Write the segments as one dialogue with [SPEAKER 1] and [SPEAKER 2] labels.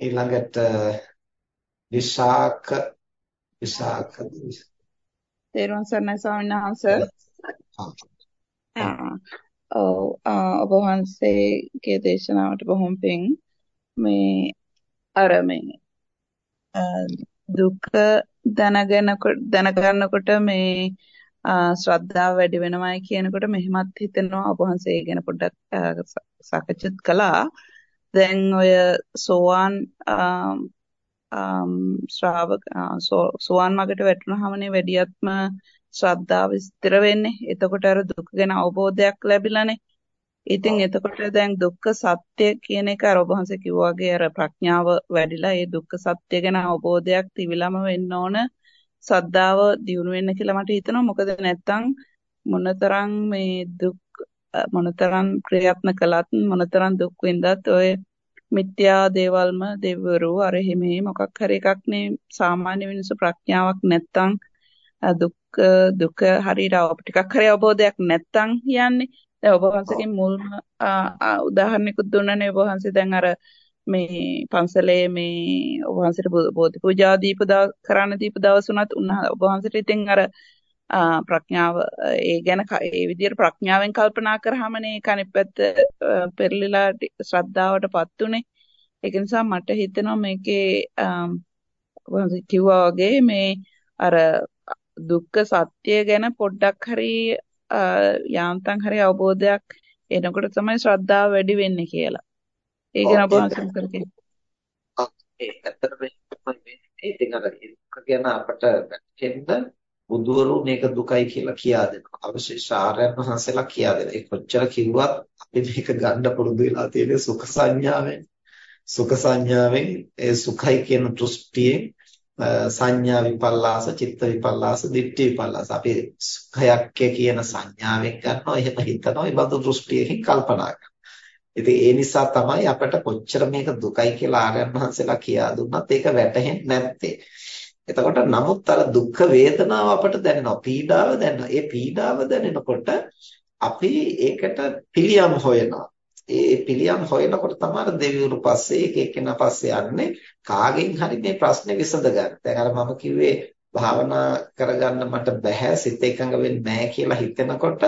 [SPEAKER 1] ඊළඟට විශාක විශාක
[SPEAKER 2] තේරුවන් සරණයි ස්වාමීන් වහන්සේ. ඔව් ඔබ වහන්සේගේ දේශනාවට බොහොම පිං මේ අර මේ දුක දැනගෙන දැනගන්නකොට මේ ශ්‍රද්ධාව වැඩි වෙනවයි කියනකොට මෙහෙමත් හිතෙනවා. ඔබ වහන්සේ ගැන පොඩ්ඩක් සාකච්ඡා කළා. දැන් ඔය සෝවාන් ශ්‍රාවක සෝවාන් මගට වැටුනහමනේ වැඩියත්ම ශ්‍රද්ධාව ස්ථිර වෙන්නේ. එතකොට අර දුක ගැන අවබෝධයක් ලැබිලානේ. ඉතින් එතකොට දැන් දුක්ඛ සත්‍ය කියන එක අර ඔබ වහන්සේ කිව්වා වගේ අර ප්‍රඥාව වැඩිලා ඒ දුක්ඛ සත්‍ය ගැන අවබෝධයක් තිබිලම වෙන්න ඕන සද්ධාව දියුණු වෙන්න කියලා මට හිතෙනවා. මොකද නැත්තම් මොනතරම් මේ දුක් මොනතරම් ප්‍රයත්න කළත් මොනතරම් දුක් විඳත් ඔය මිත්‍යා දේවල්ම දෙවිවරු අර හිමේ මොකක් හරි එකක් නේ සාමාන්‍ය මිනිස්සු ප්‍රඥාවක් නැත්තම් දුක් දුක හරියට ටිකක් හරි අවබෝධයක් නැත්තම් යන්නේ දැන් ඔබ වහන්සේගෙන් මුල්ම උදාහරණයකුත් දුන්නනේ ඔබ වහන්සේ දැන් අර මේ පන්සලේ මේ ඔබ වහන්සේට බෝධි පූජා දීප කරන්න දීප දවස් උනත් ඔබ වහන්සේට ඉතින් අර ප්‍රඥාව ඒ ගැන ඒ විදිහට ප්‍රඥාවෙන් කල්පනා කරාමනේ ඒක අනිත් පැත්ත පෙරලිලා ශ්‍රද්ධාවටපත් උනේ ඒක නිසා මට හිතෙනවා මේකේ කිව්වා වගේ මේ අර දුක්ඛ සත්‍ය ගැන පොඩ්ඩක් හරි යාන්තම් හරි අවබෝධයක් එනකොට තමයි ශ්‍රද්ධාව වැඩි වෙන්නේ කියලා. ඒක ගැන ඔබ වහන්සේ කරකේ.
[SPEAKER 1] ඒ ඇත්තටම ඉතින් අර ඒක ගැන අපට වැටහෙන්න බුදුවරු මේක දුකයි කියලා කියා දෙනවා. අවශේෂ ආර්යයන් වහන්සේලා කියා දෙනවා. ඒ කොච්චර කිව්වත් අපි මේක ගන්න පුරුදු වෙලා තියෙන්නේ සුඛ සංඥාවෙන්. සුඛ සංඥාවෙන් ඒ සුඛයි කියන දෘෂ්ටියෙන් සංඥා විපල්ලාස, චිත්ත විපල්ලාස, දිට්ඨි විපල්ලාස. අපි සුඛයක් කියන සංඥාවෙන් ගන්නවා. එහෙම හිතනවා. ඒ බඳු දෘෂ්ටියකින් කල්පනා කරනවා. ඉතින් ඒ නිසා තමයි අපට කොච්චර මේක දුකයි කියලා ආර්යයන් වහන්සේලා කියා දුන්නත් ඒක වැටහෙන්නේ නැත්තේ. එතකොට නමුත් අර දුක් වේදනාව අපට දැනෙනවා පීඩාව දැනෙනවා ඒ පීඩාව දැනෙනකොට අපි ඒකට පිළියම් හොයනවා ඒ පිළියම් හොයනකොට තමයි දෙවිවරු පස්සේ එක එක්කෙනා පස්සේ යන්නේ කාගෙන් හරි මේ ප්‍රශ්නේ විසඳගන්න. දැන් අර මම කිව්වේ භාවනා කරගන්න මට බැහැ සිත එකඟ වෙන්නේ නැහැ කියලා හිතෙනකොට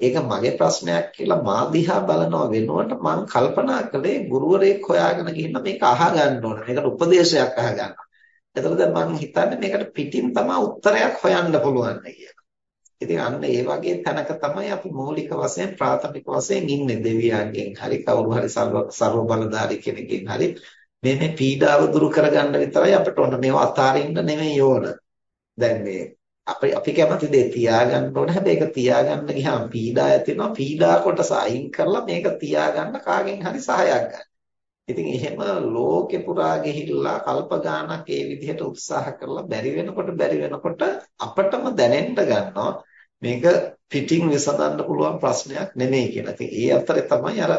[SPEAKER 1] ඒක මගේ ප්‍රශ්නයක් කියලා මා දිහා බලනවා වෙනුවට මම කල්පනා කළේ ගුරුවරයෙක් හොයාගෙන ගිහින් මේක අහගන්න ඕන. මේකට උපදේශයක් අහගන්න. එතකොට දැන් මම හිතන්නේ මේකට පිටින් තමයි උත්තරයක් හොයන්න පුළුවන් කියලා. ඉතින් අන්න ඒ වගේ තැනක තමයි අපි මූලික වශයෙන් ප්‍රාථමික වශයෙන් ඉන්නේ දෙවියන්ගෙන් හරි කවුරු හරි සර්ව බලධාරී කෙනකින් හරි මේ මේ පීඩාව දුරු කරගන්න විතරයි අපිට ඕන මේව අතාරින්න නෙමෙයි ඕන. දැන් මේ අපි අපි කැමති දේ තියාගන්න ඕන හැබැයි ඒක තියාගන්න ගියාම පීඩා ඇති වෙනවා පීඩා කොටස අයින් කරලා මේක තියාගන්න කාගෙන් හරි සහායක් ගන්න. ඉතින් එහෙම ලෝකෙ පුරා ගිහිල්ලා කල්ප ගානක් ඒ විදිහට උත්සාහ කරලා බැරි වෙනකොට බැරි වෙනකොට අපටම දැනෙන්න ගන්නවා මේක පිටින් විසඳන්න පුළුවන් ප්‍රශ්නයක් නෙමෙයි කියලා. ඉතින් ඒ අතරේ තමයි අර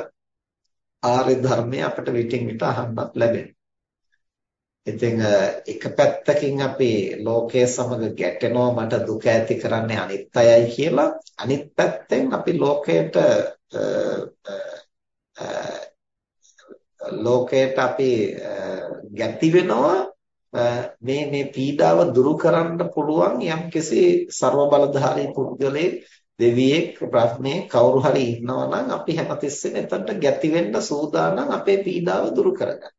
[SPEAKER 1] ආර්ය ධර්මය අපිට විටින් විට අහන්නත් ලැබෙන්නේ. ඉතින් එක පැත්තකින් අපි ලෝකයේ සමග ගැටෙනවා මට දුක ඇති කරන්නේ අනිත්‍යයි කියලා අනිත් පැත්තෙන් අපි ලෝකයට ලෝකයට අපි ගැති වෙනවා මේ මේ පීඩාව දුරු කරන්න පුළුවන් යම්කිසි ਸਰව බලධාරී පුද්ගලයෙක් දෙවියෙක් බ්‍රහ්මයේ කවුරු හරි ඉන්නවා නම් අපි හැමතිස්සෙම එතනට ගැති වෙන්න සූදානම් අපේ පීඩාව දුරු කරගන්න.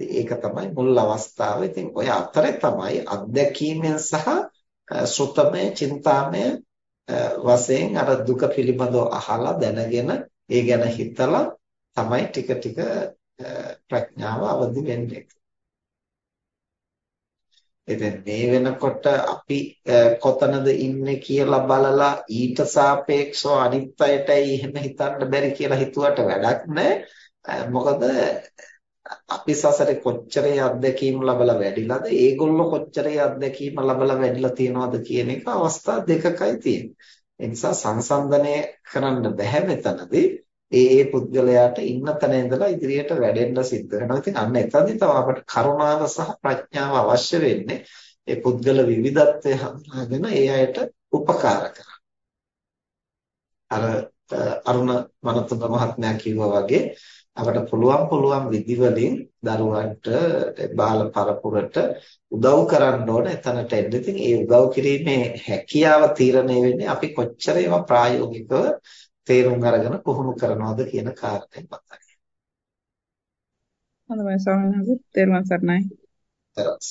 [SPEAKER 1] ඒක තමයි මුල් අවස්ථාව. ඉතින් ඔය අතරේ තමයි අත්දැකීමෙන් සහ ශ්‍රුතමය, චින්තාමය වශයෙන් අර දුක පිළිබඳව අහලා දැනගෙන ඒ ගැන හිතලා තමයි ටික ටික ප්‍රඥාව අවදි වෙන්නේ. ඉතින් මේ වෙනකොට අපි කොතනද ඉන්නේ කියලා බලලා ඊට සාපේක්ෂව අනිත් අයටයි එහෙම හිතන්න බැරි කියලා හිතුවට වැඩක් නැහැ. මොකද අපි සසරේ කොච්චරේ අත්දැකීම් ලබලා වැඩිලාද ඒගොල්ලෝ කොච්චරේ අත්දැකීම් ලබලා වැඩිලා තියෙනවද කියන එක අවස්ථා දෙකකයි තියෙන්නේ. ඒ නිසා සංසන්දනය කරන්න බැහැ මෙතනදී. ඒ ඒ පුද්ගලයාට ඉන්න තැන ඉඳලා ඉදිරියට වැඩෙන්න සිද්ධ වෙනවා. ඉතින් අන්න එතනදී තමයි අපට කරුණාව සහ ප්‍රඥාව අවශ්‍ය වෙන්නේ. ඒ පුද්ගල විවිධත්වය හඳුනාගෙන ඒ අයට උපකාර කරන්න. අර අරුණ මනතුංග මහත්මයා කිව්වා වගේ අපට පුළුවන් පුළුවන් විදිවලින් දරුවන්ට බාල පරපුරට උදව් කරන්න ඕන එතනට එන්න. ඉතින් ඒ උදව් කිරීමේ හැකියාව තීරණය වෙන්නේ අපි කොච්චර ඒවා ප්‍රායෝගිකව තේරුම් අරගෙන පුහුණු කරනවද කියන කාරණේ මතයි.
[SPEAKER 2] හොඳයි ස්වාමීන් වහන්සේ තේරුම්.
[SPEAKER 1] තරස්.